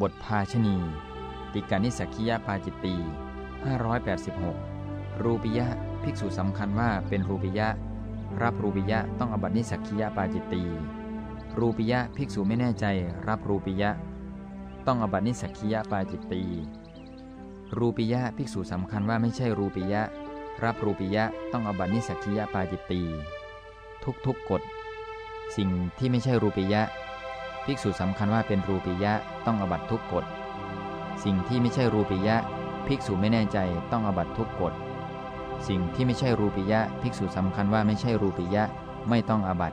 บทภาชณีติกานิสักคียปาจิตตี 586 รูปิยะ ภิกษุสำคัญว่าเป็นรูปิยะ รับรูปิยะต้องอบัตินิสักคียปาจิตตี รูปิยะภิกษุไม่แน่ใจ รับรูปิยะ ต้องอบัตินิสักคียปาจิตตี รูปิยะภิกษุสำคัญว่าไม่ใช่รูปิยะ รับรูปิยะต้องอบัตินิสักคียปาจิตตี ทุกทุกกฎสิ่งที่ไม่ใช่รูปิยะ ภิกษุสำคัญว่าเป็นรูปียะต้องอบัตทุกกฎ สิ่งที่ไม่ใช่รูปียะ ภิกษุไม่แน่ใจต้องอบัตทุกกฎ สิ่งที่ไม่ใช่รูปียะ ภิกษุสำคัญว่าไม่ใช่รูปียะไม่ต้องอบัต